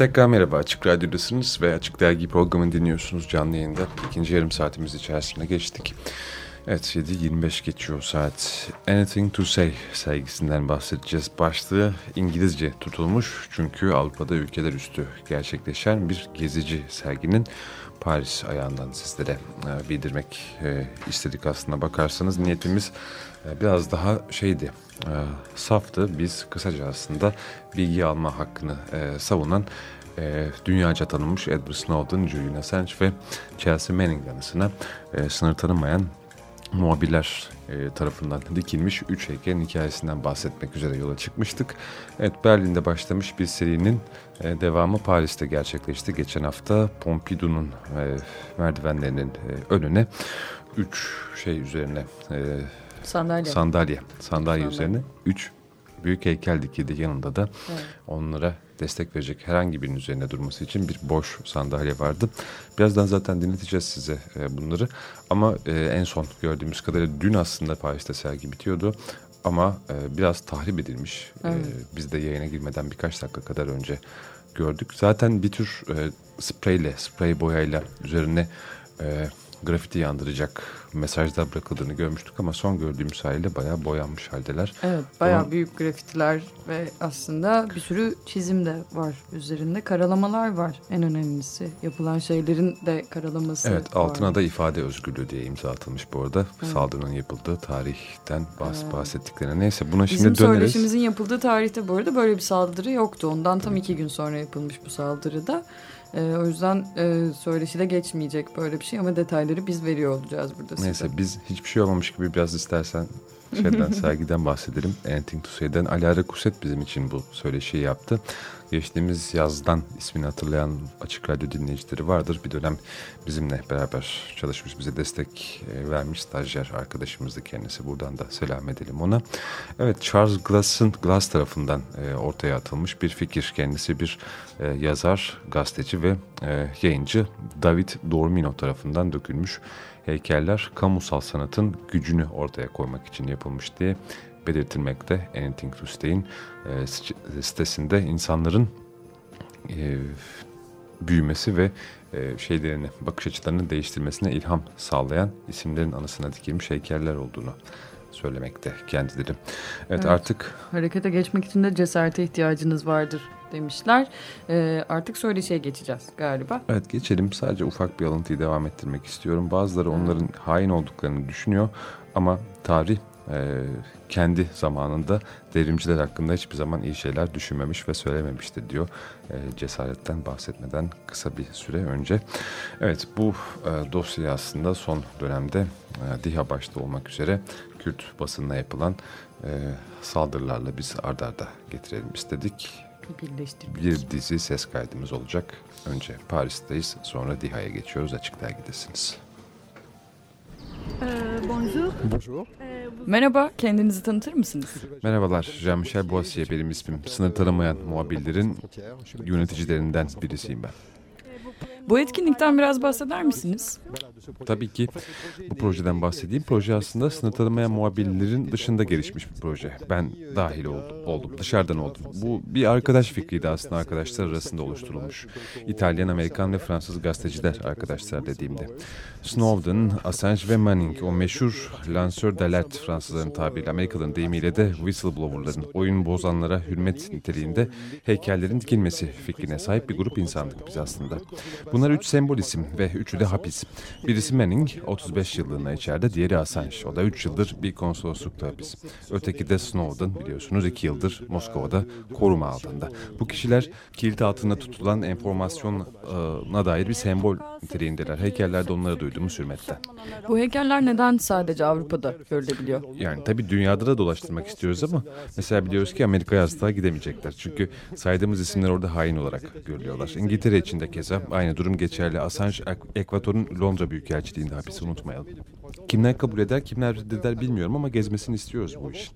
Tekrar merhaba Açık Radyo'dasınız ve Açık Dergi programını dinliyorsunuz canlı yayında. İkinci yarım saatimiz içerisinde geçtik. Evet 7.25 geçiyor saat. Anything to Say sergisinden bahsedeceğiz. Başlığı İngilizce tutulmuş çünkü Avrupa'da ülkeler üstü gerçekleşen bir gezici serginin Paris ayağından sizlere e, bildirmek e, istedik aslında bakarsanız. Niyetimiz e, biraz daha şeydi, saftı. Biz kısaca aslında bilgi alma hakkını savunan dünyaca tanınmış Edward Snowden, Julian Assange ve Chelsea Manning anısına sınır tanımayan muhabirler e, tarafından dikilmiş üç heykelin hikayesinden bahsetmek üzere yola çıkmıştık. Evet Berlin'de başlamış bir serinin e, devamı Paris'te gerçekleşti. Geçen hafta Pompidou'nun e, merdivenlerinin e, önüne üç şey üzerine e, sandalye sandalye sandalye, sandalye. üzerine üç büyük heykel dikildi yanında da evet. onlara destek verecek herhangi birinin üzerine durması için bir boş sandalye vardı. Birazdan zaten dinleteceğiz size e, bunları ama e, en son gördüğümüz kadarıyla dün aslında Paris'te sergi bitiyordu ama e, biraz tahrip edilmiş. Evet. Biz de yayına girmeden birkaç dakika kadar önce gördük. Zaten bir tür spreyle, sprey boyayla üzerine grafiti yandıracak mesajlar bırakıldığını görmüştük ama son gördüğümüz haliyle bayağı boyanmış haldeler. Evet bayağı Bunun... büyük grafitiler ve aslında bir sürü çizim de var üzerinde. Karalamalar var en önemlisi. Yapılan şeylerin de karalaması Evet altına var. da ifade özgürlüğü diye imza atılmış bu arada. Evet. Saldırının yapıldığı tarihten bahs evet. bahsettiklerine. Neyse buna şimdi Bizim döneriz. Bizim söyleşimizin yapıldığı tarihte bu arada böyle bir saldırı yoktu. Ondan tam iki gün sonra yapılmış bu saldırıda. E, o yüzden e, söyleşide geçmeyecek böyle bir şey ama detayları biz veriyor olacağız burada size. Neyse biz hiçbir şey olmamış gibi biraz istersen şeyden sergiden bahsedelim. Anything to Say'den Alara Kuset bizim için bu söyleşiyi yaptı. Geçtiğimiz yazdan ismini hatırlayan Açık Radyo dinleyicileri vardır. Bir dönem bizimle beraber çalışmış, bize destek e, vermiş stajyer arkadaşımızdı kendisi. Buradan da selam edelim ona. Evet Charles Glass'ın Glass tarafından e, ortaya atılmış bir fikir. Kendisi bir e, yazar, gazeteci ve yayıncı David Dormino tarafından dökülmüş heykeller kamusal sanatın gücünü ortaya koymak için yapılmış diye belirtilmekte. Anything to Stay'in e, sitesinde insanların e, büyümesi ve e, şeylerini, bakış açılarını değiştirmesine ilham sağlayan isimlerin anısına dikilmiş heykeller olduğunu söylemekte kendileri. Evet, evet artık... Harekete geçmek için de cesarete ihtiyacınız vardır demişler. Ee, artık söyleşiye geçeceğiz galiba. Evet geçelim. Sadece ufak bir alıntıyı devam ettirmek istiyorum. Bazıları onların hain olduklarını düşünüyor ama tarih e, kendi zamanında devrimciler hakkında hiçbir zaman iyi şeyler düşünmemiş ve söylememişti diyor. E, cesaretten bahsetmeden kısa bir süre önce. Evet bu e, dosyayı aslında son dönemde e, DİHA başta olmak üzere Kürt basınına yapılan e, saldırılarla biz ardarda arda getirelim istedik. Bir dizi ses kaydımız olacak. Önce Paris'teyiz sonra DİHA'ya geçiyoruz. Açık Dergi'desiniz. Ee, bonjour. Bonjour. Merhaba, kendinizi tanıtır mısınız? Merhabalar, Jean-Michel Boissier benim ismim. Sınır tanımayan muhabirlerin yöneticilerinden birisiyim ben. Bu etkinlikten biraz bahseder misiniz? Tabii ki bu projeden bahsedeyim. Proje aslında sınır muhabirlerin dışında gelişmiş bir proje. Ben dahil oldum, oldum dışarıdan oldum. Bu bir arkadaş fikriydi aslında arkadaşlar arasında oluşturulmuş. İtalyan, Amerikan ve Fransız gazeteciler arkadaşlar dediğimde. Snowden, Assange ve Manning o meşhur lansör d'alert Fransızların tabiriyle Amerikalıların deyimiyle de whistleblowerların oyun bozanlara hürmet niteliğinde heykellerin dikilmesi fikrine sahip bir grup insandık biz aslında. Bunlar üç sembol isim ve üçü de hapis. Birisi Manning, 35 yıllığına içeride, diğeri Assange. O da 3 yıldır bir konsoloslukta hapis. Öteki de Snowden biliyorsunuz 2 yıldır Moskova'da koruma altında. Bu kişiler kilit altında tutulan enformasyona dair bir sembol niteliğindeler. Heykellerde onları duyduğumuz hürmetten. Bu heykeller neden sadece Avrupa'da görülebiliyor? Yani tabii dünyada da dolaştırmak istiyoruz ama mesela biliyoruz ki Amerika'ya asla gidemeyecekler. Çünkü saydığımız isimler orada hain olarak görülüyorlar. İngiltere için de keza aynı durum geçerli. Assange Ekvator'un Londra Büyükelçiliğinde hapisi unutmayalım. Kimler kabul eder, kimler reddeder bilmiyorum ama gezmesini istiyoruz bu işin.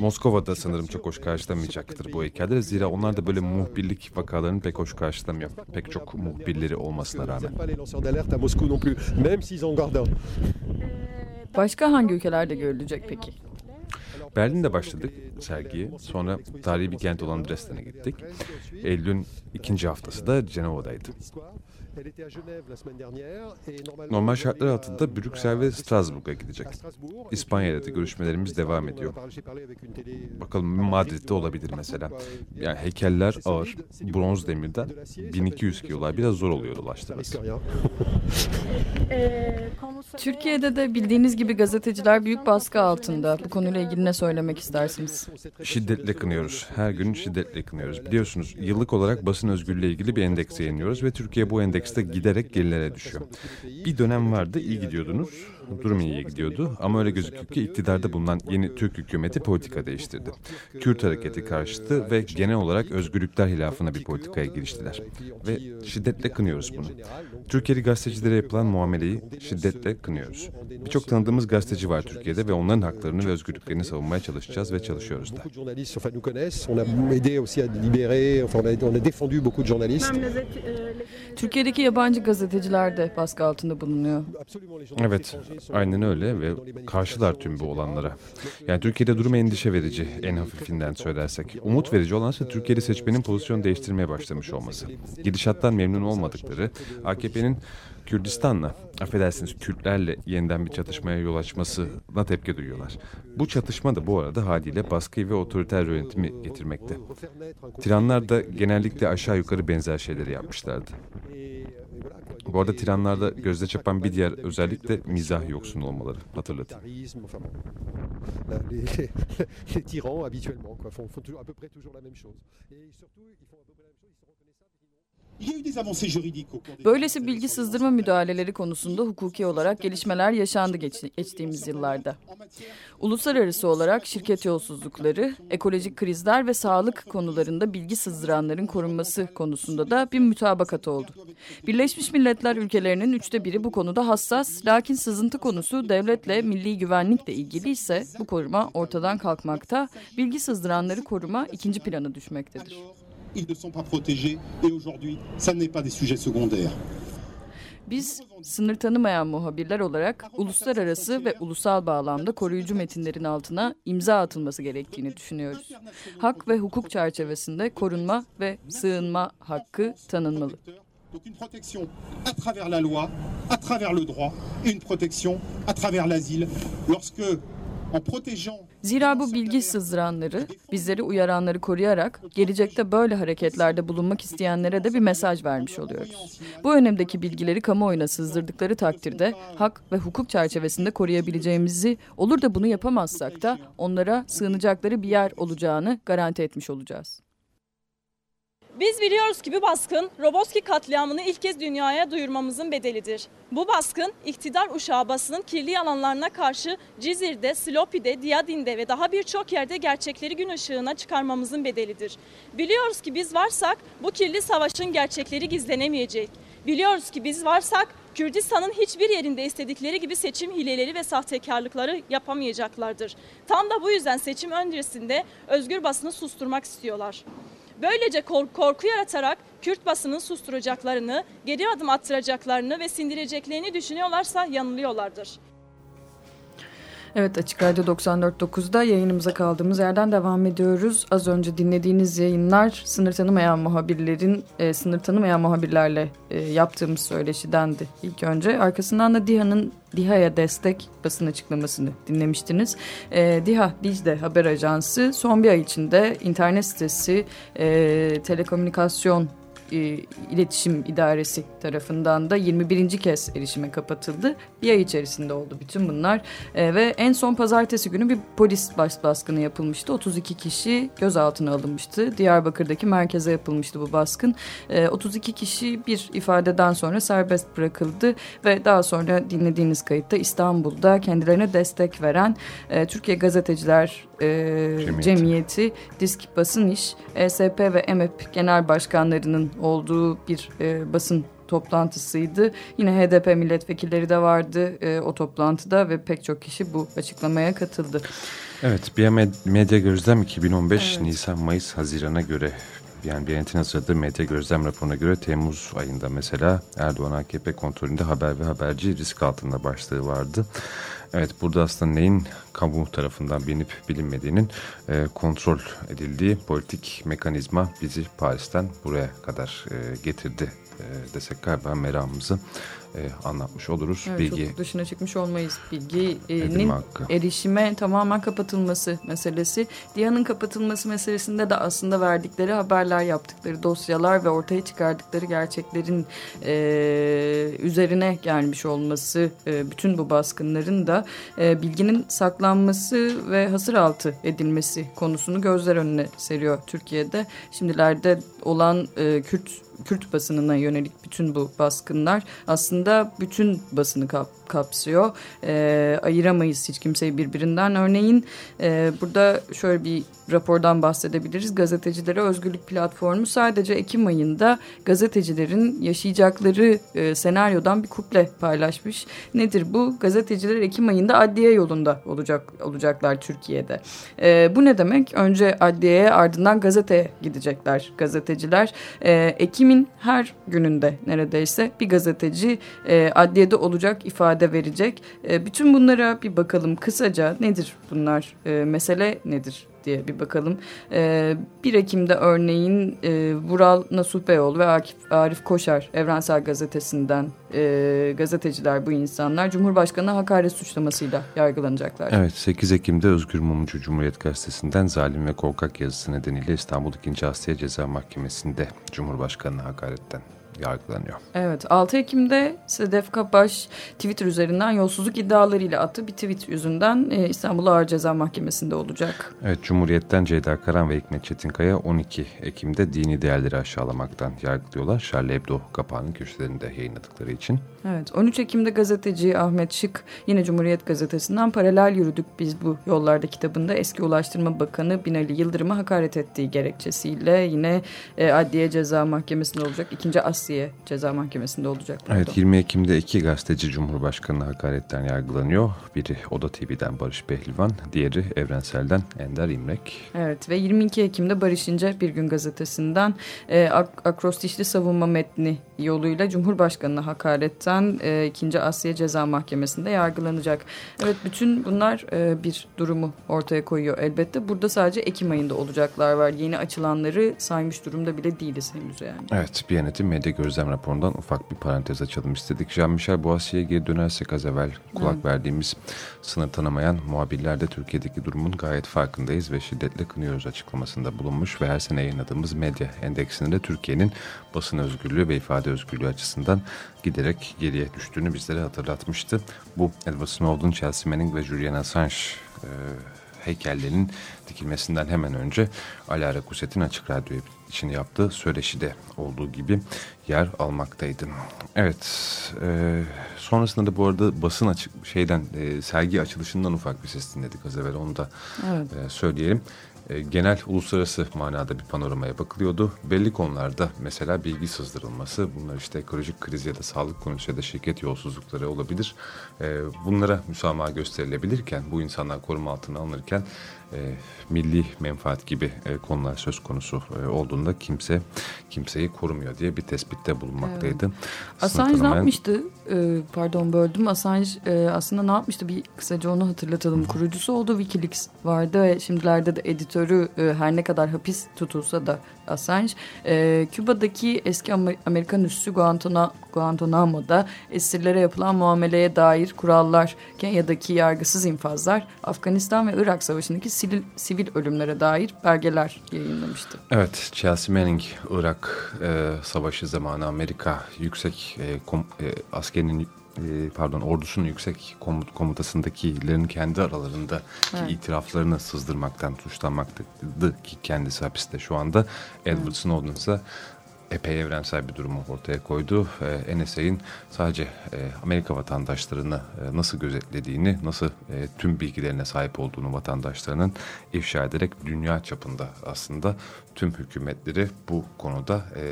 Moskova'da sanırım çok hoş karşılamayacaktır bu heykeller. Zira onlar da böyle muhbirlik vakalarını pek hoş karşılamıyor. Pek çok muhbirleri olmasına rağmen. Başka hangi ülkelerde görülecek peki? Berlin'de başladık sergiye. Sonra tarihi bir kent olan Dresden'e gittik. Eylül'ün ikinci haftası da Cenova'daydı. Normal şartlar altında Brüksel ve Strasbourg'a gidecek. İspanya'da da görüşmelerimiz devam ediyor. Bakalım Madrid'de olabilir mesela. Yani heykeller ağır, bronz demirden 1200 kilolar biraz zor oluyor ulaştırması. Türkiye'de de bildiğiniz gibi gazeteciler büyük baskı altında. Bu konuyla ilgili ne söylemek istersiniz? Şiddetle kınıyoruz. Her gün şiddetle kınıyoruz. Biliyorsunuz yıllık olarak basın özgürlüğü ilgili bir endeks yayınlıyoruz ve Türkiye bu endekste giderek gerilere düşüyor. Bir dönem vardı iyi gidiyordunuz. Durum iyiye gidiyordu ama öyle gözüküyor ki iktidarda bulunan yeni Türk hükümeti politika değiştirdi. Kürt hareketi karşıtı ve genel olarak özgürlükler hilafına bir politikaya giriştiler. Ve şiddetle kınıyoruz bunu. Türkiye'li gazetecilere yapılan muameleyi şiddetle kınıyoruz. Birçok tanıdığımız gazeteci var Türkiye'de ve onların haklarını ve özgürlüklerini savunmaya çalışacağız ve çalışıyoruz da. Türkiye'deki yabancı gazeteciler de baskı altında bulunuyor. Evet, aynen öyle ve karşılar tüm bu olanlara. Yani Türkiye'de durum endişe verici en hafifinden söylersek. Umut verici olansa Türkiye'de seçmenin pozisyon değiştirmeye başlamış olması. Gidişattan memnun olmadıkları, AKP'nin Kürdistan'la, affedersiniz Kürtlerle yeniden bir çatışmaya yol açmasına tepki duyuyorlar. Bu çatışma da bu arada haliyle baskıyı ve otoriter yönetimi getirmekte. Tiranlar da genellikle aşağı yukarı benzer şeyleri yapmışlardı. Bu arada tiranlarda gözde çapan bir diğer özellik de mizah yoksun olmaları. Hatırlatın. Böylesi bilgi sızdırma müdahaleleri konusunda hukuki olarak gelişmeler yaşandı geç, geçtiğimiz yıllarda. Uluslararası olarak şirket yolsuzlukları, ekolojik krizler ve sağlık konularında bilgi sızdıranların korunması konusunda da bir mütabakat oldu. Birleşmiş Milletler ülkelerinin üçte biri bu konuda hassas, lakin sızıntı konusu devletle milli güvenlikle ilgili ise bu koruma ortadan kalkmakta, bilgi sızdıranları koruma ikinci plana düşmektedir ils ne sont pas protégés et aujourd'hui, ça n'est pas des sujets secondaires. Biz sınır tanımayan muhabirler olarak uluslararası ve ulusal bağlamda koruyucu metinlerin altına imza atılması gerektiğini düşünüyoruz. Hak ve hukuk çerçevesinde korunma ve sığınma hakkı tanınmalı. Donc une protection à travers la loi, à travers le droit, et une protection à travers l'asile lorsque Zira bu bilgi sızdıranları, bizleri uyaranları koruyarak gelecekte böyle hareketlerde bulunmak isteyenlere de bir mesaj vermiş oluyoruz. Bu önemdeki bilgileri kamuoyuna sızdırdıkları takdirde hak ve hukuk çerçevesinde koruyabileceğimizi, olur da bunu yapamazsak da onlara sığınacakları bir yer olacağını garanti etmiş olacağız. Biz biliyoruz ki bu baskın Roboski katliamını ilk kez dünyaya duyurmamızın bedelidir. Bu baskın iktidar uşağı basının kirli alanlarına karşı Cizir'de, Silopi'de, Diyadin'de ve daha birçok yerde gerçekleri gün ışığına çıkarmamızın bedelidir. Biliyoruz ki biz varsak bu kirli savaşın gerçekleri gizlenemeyecek. Biliyoruz ki biz varsak Kürdistan'ın hiçbir yerinde istedikleri gibi seçim hileleri ve sahtekarlıkları yapamayacaklardır. Tam da bu yüzden seçim öncesinde özgür basını susturmak istiyorlar. Böylece korku yaratarak Kürt basının susturacaklarını, geri adım attıracaklarını ve sindireceklerini düşünüyorlarsa yanılıyorlardır. Evet Açık Radyo 94.9'da yayınımıza kaldığımız yerden devam ediyoruz. Az önce dinlediğiniz yayınlar sınır tanımayan muhabirlerin e, sınır tanımayan muhabirlerle e, yaptığımız söyleşidendi ilk önce. Arkasından da DİHA'nın DİHA'ya destek basın açıklamasını dinlemiştiniz. E, DİHA Dicle Haber Ajansı son bir ay içinde internet sitesi, e, telekomünikasyon e, İletişim İdaresi tarafından da 21. kez erişime kapatıldı. Bir ay içerisinde oldu bütün bunlar. E, ve en son pazartesi günü bir polis baş baskını yapılmıştı. 32 kişi gözaltına alınmıştı. Diyarbakır'daki merkeze yapılmıştı bu baskın. E, 32 kişi bir ifadeden sonra serbest bırakıldı ve daha sonra dinlediğiniz kayıtta İstanbul'da kendilerine destek veren e, Türkiye Gazeteciler e, Cemiyeti. Cemiyeti, Disk Basın İş, ESP ve EMEP Genel Başkanlarının olduğu bir e, basın toplantısıydı. Yine HDP milletvekilleri de vardı e, o toplantıda ve pek çok kişi bu açıklamaya katıldı. Evet, bir medya gözlem 2015 evet. Nisan, Mayıs, Haziran'a göre yani Biyanet'in hazırladığı medya gözlem raporuna göre Temmuz ayında mesela Erdoğan AKP kontrolünde haber ve haberci risk altında başlığı vardı. Evet burada aslında neyin kamu tarafından bilinip bilinmediğinin e, kontrol edildiği politik mekanizma bizi Paris'ten buraya kadar e, getirdi e, desek galiba meramımızı e, anlatmış oluruz. Evet, Bilgi çok dışına çıkmış olmayız. Bilginin erişime tamamen kapatılması meselesi. DİHA'nın kapatılması meselesinde de aslında verdikleri haberler, yaptıkları dosyalar ve ortaya çıkardıkları gerçeklerin e, üzerine gelmiş olması, e, bütün bu baskınların da e, bilginin saklanması ve hasır altı edilmesi konusunu gözler önüne seriyor Türkiye'de. Şimdilerde olan e, Kürt Kürt basınına yönelik bütün bu baskınlar aslında bütün basını kap, kapsıyor. E, ayıramayız hiç kimseyi birbirinden. Örneğin e, burada şöyle bir rapordan bahsedebiliriz. Gazetecilere Özgürlük Platformu sadece Ekim ayında gazetecilerin yaşayacakları e, senaryodan bir kuple paylaşmış. Nedir bu? Gazeteciler Ekim ayında adliye yolunda olacak olacaklar Türkiye'de. E, bu ne demek? Önce adliyeye ardından gazeteye gidecekler gazeteciler. E, Ekim'in her gününde neredeyse bir gazeteci e, adliyede olacak ifade verecek. E, bütün bunlara bir bakalım kısaca nedir bunlar? E, mesele nedir? Diye bir bakalım. E, 1 Ekim'de örneğin e, Vural Nasuh Beyoğlu ve Akif, Arif Koşar Evrensel Gazetesi'nden e, gazeteciler bu insanlar Cumhurbaşkanı hakaret suçlamasıyla yargılanacaklar. Evet 8 Ekim'de Özgür Mumcu Cumhuriyet Gazetesi'nden zalim ve korkak yazısı nedeniyle İstanbul 2. Asya Ceza Mahkemesi'nde Cumhurbaşkanı hakaretten yargılanıyor. Evet 6 Ekim'de Sedef Kabaş Twitter üzerinden yolsuzluk iddialarıyla attığı bir tweet yüzünden e, İstanbul Ağır Ceza Mahkemesi'nde olacak. Evet Cumhuriyet'ten Ceyda Karan ve Hikmet Çetinkaya 12 Ekim'de dini değerleri aşağılamaktan yargılıyorlar. Charlie Hebdo kapağının köşelerinde yayınladıkları için. Evet 13 Ekim'de gazeteci Ahmet Şık yine Cumhuriyet Gazetesi'nden paralel yürüdük biz bu yollarda kitabında eski Ulaştırma Bakanı Binali Yıldırım'a hakaret ettiği gerekçesiyle yine e, Adliye Ceza Mahkemesi'nde olacak. ikinci Asliye Ceza Mahkemesi'nde olacak. Pardon. Evet 20 Ekim'de iki gazeteci Cumhurbaşkanı hakaretten yargılanıyor. Biri Oda TV'den Barış Behlivan, diğeri Evrensel'den Ender İmrek. Evet ve 22 Ekim'de Barış İnce Bir Gün Gazetesi'nden e, ak akrostişli savunma metni yoluyla Cumhurbaşkanı'na hakaretten e, 2. Asya Ceza Mahkemesi'nde yargılanacak. Evet bütün bunlar e, bir durumu ortaya koyuyor elbette. Burada sadece Ekim ayında olacaklar var. Yeni açılanları saymış durumda bile değiliz henüz yani. Evet Biyanet'in medya gözlem raporundan ufak bir parantez açalım istedik. Jean-Michel Boassi'ye geri dönersek az evvel kulak evet. verdiğimiz sınır tanımayan muhabirlerde Türkiye'deki durumun gayet farkındayız ve şiddetle kınıyoruz açıklamasında bulunmuş ve her sene yayınladığımız medya endeksinde Türkiye'nin basın özgürlüğü ve ifade özgürlüğü açısından giderek geriye düştüğünü bizlere hatırlatmıştı. Bu Edward Snowden, Chelsea Manning ve Julian Assange e, heykellerinin dikilmesinden hemen önce Alara Kuset'in Açık Radyo için yaptığı söyleşide olduğu gibi yer almaktaydı. Evet, e, sonrasında da bu arada basın açık şeyden e, sergi açılışından ufak bir ses dinledik az evvel onu da evet. e, söyleyelim. E, genel uluslararası manada bir panoramaya bakılıyordu. Belli konularda mesela bilgi sızdırılması, bunlar işte ekolojik kriz ya da sağlık konusu ya da şirket yolsuzlukları olabilir. E, bunlara müsamaha gösterilebilirken, bu insanlar koruma altına alınırken milli menfaat gibi e, konular söz konusu e, olduğunda kimse kimseyi korumuyor diye bir tespitte bulunmaktaydı. Evet. Assange ne yapmıştı? E, pardon böldüm. Assange e, aslında ne yapmıştı? Bir kısaca onu hatırlatalım. Hı. Kurucusu oldu Wikileaks vardı ve şimdilerde de editörü e, her ne kadar hapis tutulsa da Assange. E, Küba'daki eski Amerikan üssü Guantanamo, Guantanamo'da esirlere yapılan muameleye dair kurallar, Kenya'daki yargısız infazlar, Afganistan ve Irak Savaşı'ndaki sivil, sivil ölümlere dair belgeler yayınlamıştı. Evet, Chelsea Manning, Irak e, Savaşı zamanı Amerika yüksek e, kom, e, askerinin e, pardon ordusunun yüksek komut, komutasındakilerin kendi aralarında evet. itiraflarını sızdırmaktan suçlanmaktaydı ki kendisi hapiste şu anda. Edward evet. Snowden ise epey evrensel bir durumu ortaya koydu. E, NSA'in sadece e, Amerika vatandaşlarını e, nasıl gözetlediğini, nasıl e, tüm bilgilerine sahip olduğunu vatandaşlarının ifşa ederek dünya çapında aslında tüm hükümetleri bu konuda e,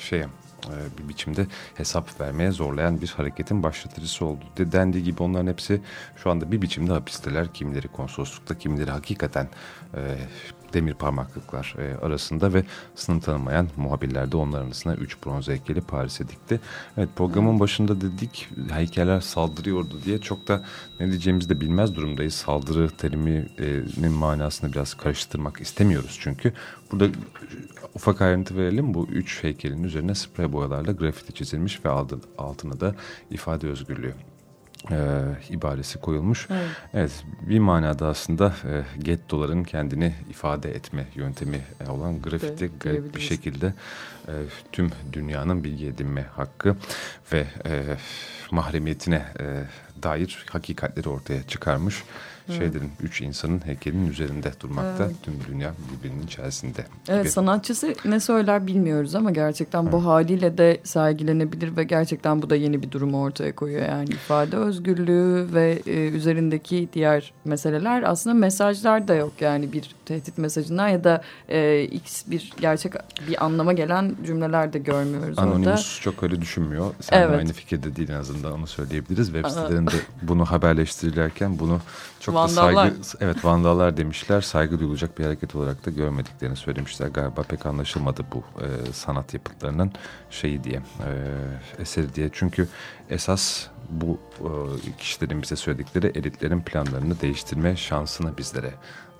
şeye e, bir biçimde hesap vermeye zorlayan bir hareketin başlatıcısı oldu. De, dendiği gibi onların hepsi şu anda bir biçimde hapisteler. Kimileri konsoloslukta, kimileri hakikaten e, demir parmaklıklar e, arasında ve sınır tanımayan muhabirler de onların arasına 3 bronz heykeli Paris'e dikti. Evet programın başında dedik heykeller saldırıyordu diye çok da ne diyeceğimizi de bilmez durumdayız. Saldırı teriminin manasını biraz karıştırmak istemiyoruz çünkü. Burada ufak ayrıntı verelim. Bu üç heykelin üzerine sprey boyalarla grafiti çizilmiş ve altına da ifade özgürlüğü e, ibaresi koyulmuş. Evet. evet bir manada aslında e, gettoların kendini ifade etme yöntemi olan grafiti garip bir şekilde e, tüm dünyanın bilgi edinme hakkı ve e, mahremiyetine e, dair hakikatleri ortaya çıkarmış evet. şeylerin, üç insanın heykelinin üzerinde durmakta. Evet. Tüm dünya birbirinin içerisinde. Evet gibi. sanatçısı ne söyler bilmiyoruz ama gerçekten evet. bu haliyle de sergilenebilir ve gerçekten bu da yeni bir durumu ortaya koyuyor. Yani ifade özgürlüğü ve e, üzerindeki diğer meseleler aslında mesajlar da yok. Yani bir tehdit mesajından ya da e, x bir gerçek bir anlama gelen cümleler de görmüyoruz Anonymous orada. çok öyle düşünmüyor. Sen evet. de aynı fikirde değil en azından onu söyleyebiliriz. Web sitelerinde bunu haberleştirirlerken bunu çok Vandallar. da saygı, evet vandallar demişler. Saygı duyulacak bir hareket olarak da görmediklerini söylemişler. Galiba pek anlaşılmadı bu e, sanat yapıtlarının şeyi diye, e, eseri diye. Çünkü esas bu e, kişilerin bize söyledikleri elitlerin planlarını değiştirme şansını bizlere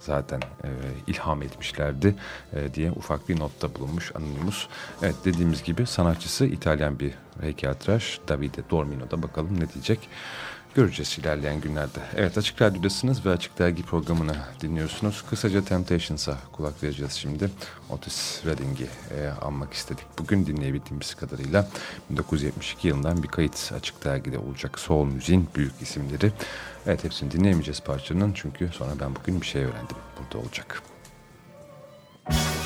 zaten e, ilham etmişlerdi e, diye ufak bir notta bulunmuş Anonymous. Evet dediğimiz gibi sanatçısı İtalyan bir heykeltıraş Davide Dormino'da bakalım ne diyecek göreceğiz ilerleyen günlerde. Evet Açık Radyo'dasınız ve Açık Dergi programını dinliyorsunuz. Kısaca Temptations'a kulak vereceğiz şimdi. Otis Redding'i e, anmak istedik. Bugün dinleyebildiğimiz kadarıyla 1972 yılından bir kayıt Açık Dergi'de olacak soul müziğin büyük isimleri. Evet hepsini dinleyemeyeceğiz parçanın çünkü sonra ben bugün bir şey öğrendim. Burada olacak. Müzik